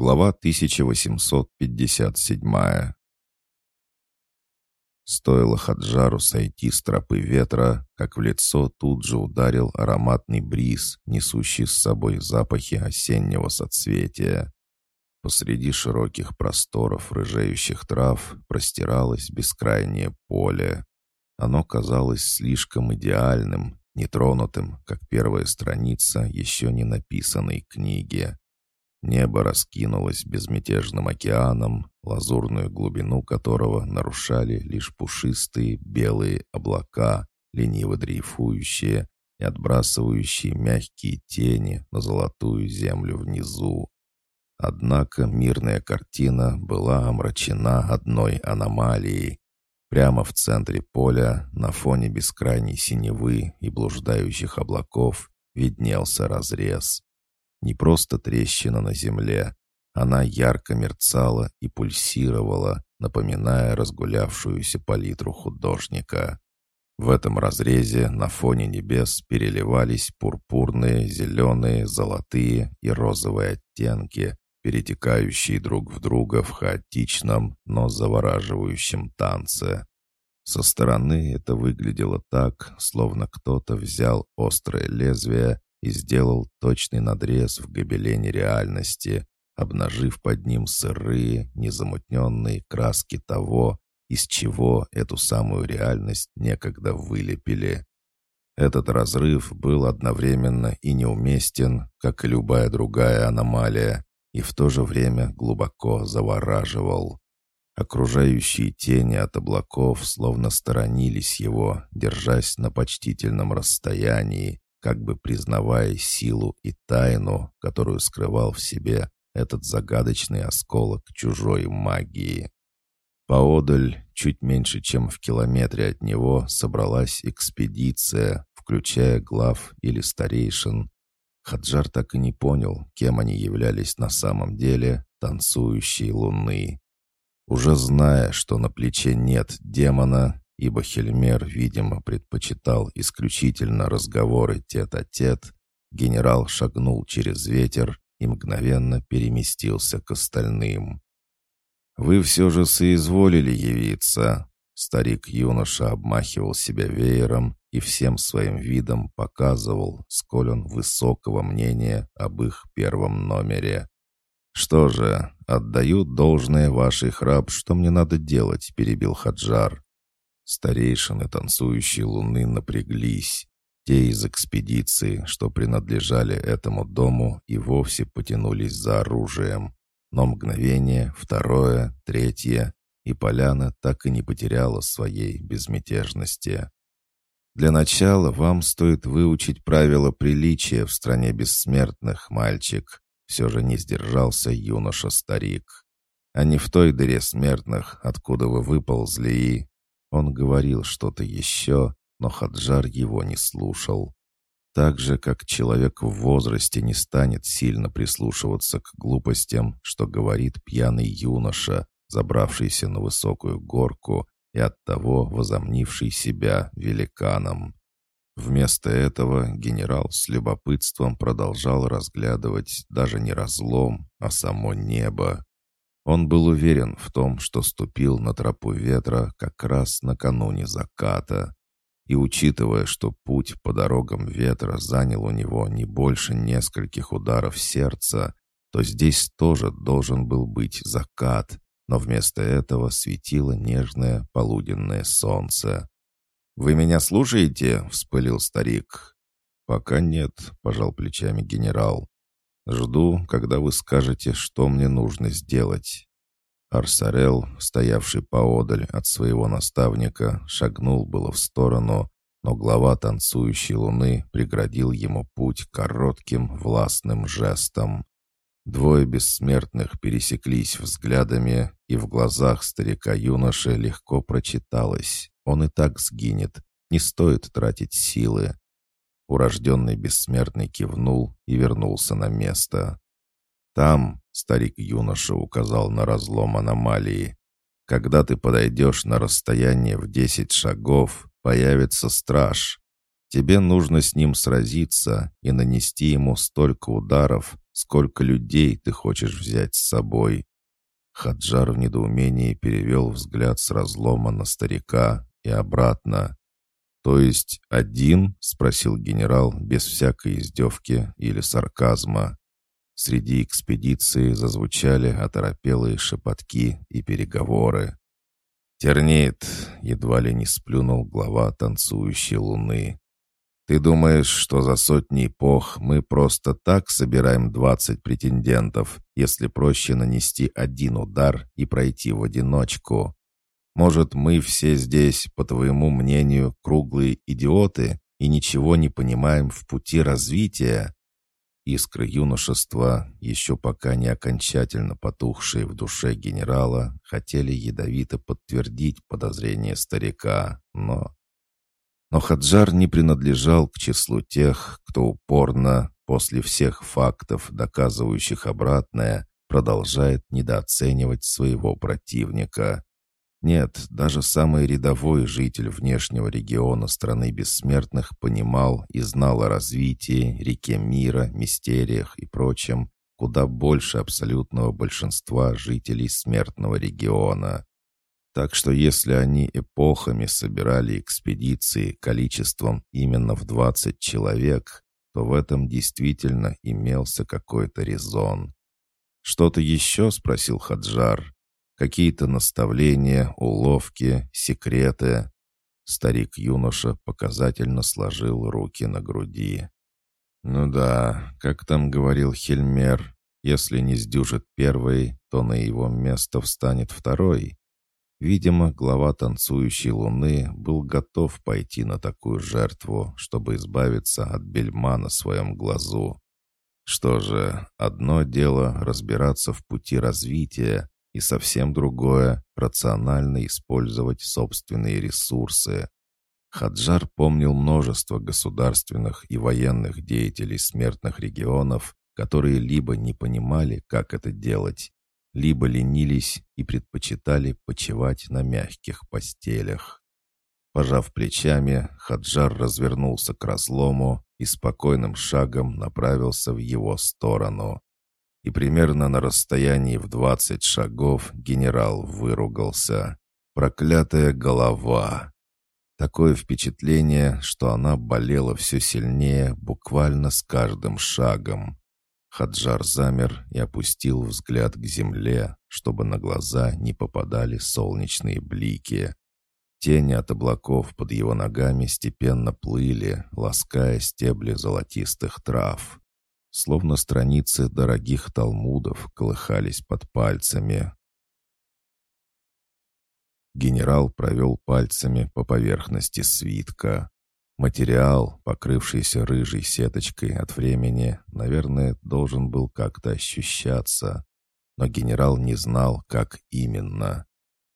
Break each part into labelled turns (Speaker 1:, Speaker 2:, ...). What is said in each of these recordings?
Speaker 1: Глава 1857 Стоило Хаджару сойти с тропы ветра, как в лицо тут же ударил ароматный бриз, несущий с собой запахи осеннего соцветия. Посреди широких просторов рыжеющих трав простиралось бескрайнее поле. Оно казалось слишком идеальным, нетронутым, как первая страница еще не написанной книги. Небо раскинулось безмятежным океаном, лазурную глубину которого нарушали лишь пушистые белые облака, лениво дрейфующие и отбрасывающие мягкие тени на золотую землю внизу. Однако мирная картина была омрачена одной аномалией. Прямо в центре поля, на фоне бескрайней синевы и блуждающих облаков, виднелся разрез. Не просто трещина на земле. Она ярко мерцала и пульсировала, напоминая разгулявшуюся палитру художника. В этом разрезе на фоне небес переливались пурпурные, зеленые, золотые и розовые оттенки, перетекающие друг в друга в хаотичном, но завораживающем танце. Со стороны это выглядело так, словно кто-то взял острое лезвие и сделал точный надрез в гобелене реальности, обнажив под ним сырые, незамутненные краски того, из чего эту самую реальность некогда вылепили. Этот разрыв был одновременно и неуместен, как и любая другая аномалия, и в то же время глубоко завораживал. Окружающие тени от облаков словно сторонились его, держась на почтительном расстоянии, как бы признавая силу и тайну, которую скрывал в себе этот загадочный осколок чужой магии. Поодаль, чуть меньше, чем в километре от него, собралась экспедиция, включая глав или старейшин. Хаджар так и не понял, кем они являлись на самом деле, танцующие луны. Уже зная, что на плече нет демона, ибо Хельмер, видимо, предпочитал исключительно разговоры тет-а-тет, -тет, генерал шагнул через ветер и мгновенно переместился к остальным. «Вы все же соизволили явиться!» Старик-юноша обмахивал себя веером и всем своим видом показывал, сколь он высокого мнения об их первом номере. «Что же, отдаю должное вашей храб, что мне надо делать?» — перебил Хаджар. Старейшины танцующей луны напряглись. Те из экспедиции, что принадлежали этому дому, и вовсе потянулись за оружием. Но мгновение, второе, третье, и поляна так и не потеряла своей безмятежности. Для начала вам стоит выучить правила приличия в стране бессмертных, мальчик. Все же не сдержался юноша-старик. А не в той дыре смертных, откуда вы выползли и... Он говорил что-то еще, но Хаджар его не слушал. Так же, как человек в возрасте не станет сильно прислушиваться к глупостям, что говорит пьяный юноша, забравшийся на высокую горку и оттого возомнивший себя великаном. Вместо этого генерал с любопытством продолжал разглядывать даже не разлом, а само небо. Он был уверен в том, что ступил на тропу ветра как раз накануне заката. И учитывая, что путь по дорогам ветра занял у него не больше нескольких ударов сердца, то здесь тоже должен был быть закат, но вместо этого светило нежное полуденное солнце. «Вы меня слушаете?» — вспылил старик. «Пока нет», — пожал плечами генерал. Жду, когда вы скажете, что мне нужно сделать». Арсарел, стоявший поодаль от своего наставника, шагнул было в сторону, но глава танцующей луны преградил ему путь коротким властным жестом. Двое бессмертных пересеклись взглядами, и в глазах старика-юноши легко прочиталось. Он и так сгинет, не стоит тратить силы. Урожденный бессмертный кивнул и вернулся на место. «Там», — старик-юноша указал на разлом аномалии, «когда ты подойдешь на расстояние в десять шагов, появится страж. Тебе нужно с ним сразиться и нанести ему столько ударов, Сколько людей ты хочешь взять с собой?» Хаджар в недоумении перевел взгляд с разлома на старика и обратно. «То есть один?» — спросил генерал без всякой издевки или сарказма. Среди экспедиции зазвучали оторопелые шепотки и переговоры. «Тернит!» — едва ли не сплюнул глава танцующей луны. «Ты думаешь, что за сотни эпох мы просто так собираем двадцать претендентов, если проще нанести один удар и пройти в одиночку? Может, мы все здесь, по твоему мнению, круглые идиоты и ничего не понимаем в пути развития?» Искры юношества, еще пока не окончательно потухшие в душе генерала, хотели ядовито подтвердить подозрение старика, но... Но Хаджар не принадлежал к числу тех, кто упорно, после всех фактов, доказывающих обратное, продолжает недооценивать своего противника. Нет, даже самый рядовой житель внешнего региона страны бессмертных понимал и знал о развитии, реке мира, мистериях и прочем куда больше абсолютного большинства жителей смертного региона. Так что если они эпохами собирали экспедиции количеством именно в 20 человек, то в этом действительно имелся какой-то резон. «Что-то еще?» — спросил Хаджар. Какие-то наставления, уловки, секреты. Старик-юноша показательно сложил руки на груди. «Ну да, как там говорил Хельмер, если не сдюжит первый, то на его место встанет второй». Видимо, глава танцующей луны был готов пойти на такую жертву, чтобы избавиться от бельма на своем глазу. Что же, одно дело разбираться в пути развития, и совсем другое — рационально использовать собственные ресурсы. Хаджар помнил множество государственных и военных деятелей смертных регионов, которые либо не понимали, как это делать, либо ленились и предпочитали почивать на мягких постелях. Пожав плечами, Хаджар развернулся к разлому и спокойным шагом направился в его сторону и примерно на расстоянии в двадцать шагов генерал выругался. «Проклятая голова!» Такое впечатление, что она болела все сильнее буквально с каждым шагом. Хаджар замер и опустил взгляд к земле, чтобы на глаза не попадали солнечные блики. Тени от облаков под его ногами степенно плыли, лаская стебли золотистых трав словно страницы дорогих талмудов колыхались под пальцами. Генерал провел пальцами по поверхности свитка. Материал, покрывшийся рыжей сеточкой от времени, наверное, должен был как-то ощущаться. Но генерал не знал, как именно.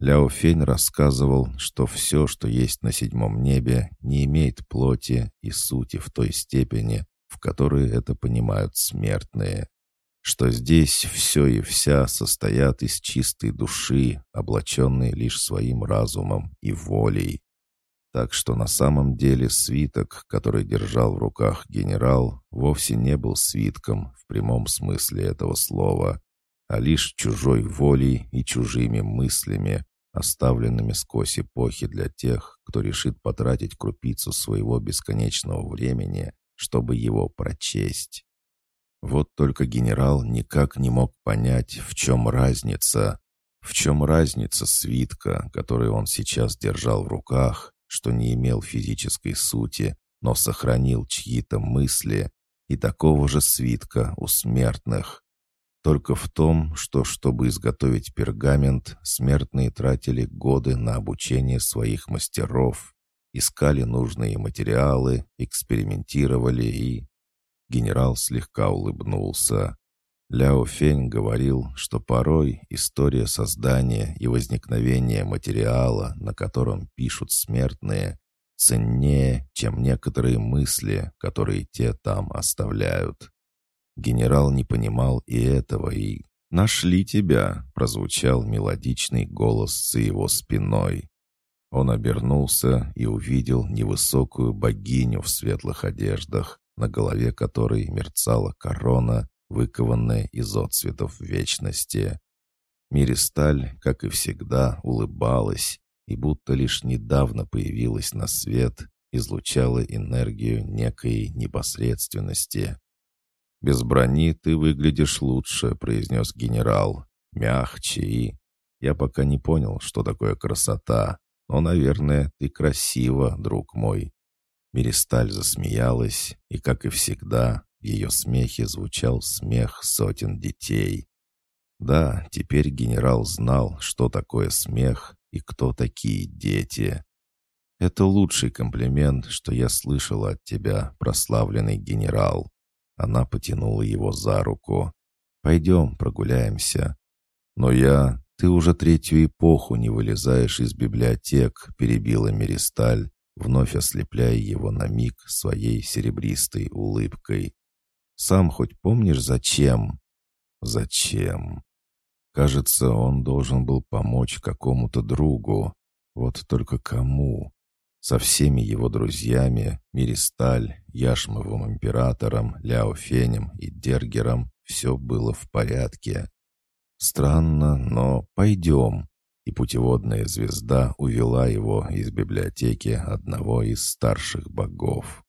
Speaker 1: Ляо Фень рассказывал, что все, что есть на седьмом небе, не имеет плоти и сути в той степени, в которой это понимают смертные, что здесь все и вся состоят из чистой души, облаченной лишь своим разумом и волей. Так что на самом деле свиток, который держал в руках генерал, вовсе не был свитком в прямом смысле этого слова, а лишь чужой волей и чужими мыслями, оставленными сквозь эпохи для тех, кто решит потратить крупицу своего бесконечного времени чтобы его прочесть. Вот только генерал никак не мог понять, в чем разница. В чем разница свитка, который он сейчас держал в руках, что не имел физической сути, но сохранил чьи-то мысли, и такого же свитка у смертных. Только в том, что, чтобы изготовить пергамент, смертные тратили годы на обучение своих мастеров, искали нужные материалы, экспериментировали и... Генерал слегка улыбнулся. Ляо Фень говорил, что порой история создания и возникновения материала, на котором пишут смертные, ценнее, чем некоторые мысли, которые те там оставляют. Генерал не понимал и этого, и «Нашли тебя!» — прозвучал мелодичный голос за его спиной. Он обернулся и увидел невысокую богиню в светлых одеждах, на голове которой мерцала корона выкованная из отцветов вечности. Миристаль, как и всегда, улыбалась и будто лишь недавно появилась на свет, излучала энергию некой непосредственности. «Без брони ты выглядишь лучше», — произнес генерал. «Мягче и...» Я пока не понял, что такое красота, но, наверное, ты красива, друг мой. Миристаль засмеялась, и, как и всегда, в ее смехе звучал смех сотен детей. Да, теперь генерал знал, что такое смех и кто такие дети. Это лучший комплимент, что я слышала от тебя, прославленный генерал. Она потянула его за руку. «Пойдем прогуляемся». «Но я... Ты уже третью эпоху не вылезаешь из библиотек», — перебила Меристаль, вновь ослепляя его на миг своей серебристой улыбкой. «Сам хоть помнишь, зачем?» «Зачем?» Кажется, он должен был помочь какому-то другу. Вот только кому? Со всеми его друзьями, Миристаль, Яшмовым императором, Ляофенем и Дергером все было в порядке. Странно, но пойдем. И путеводная звезда увела его из библиотеки одного из старших богов.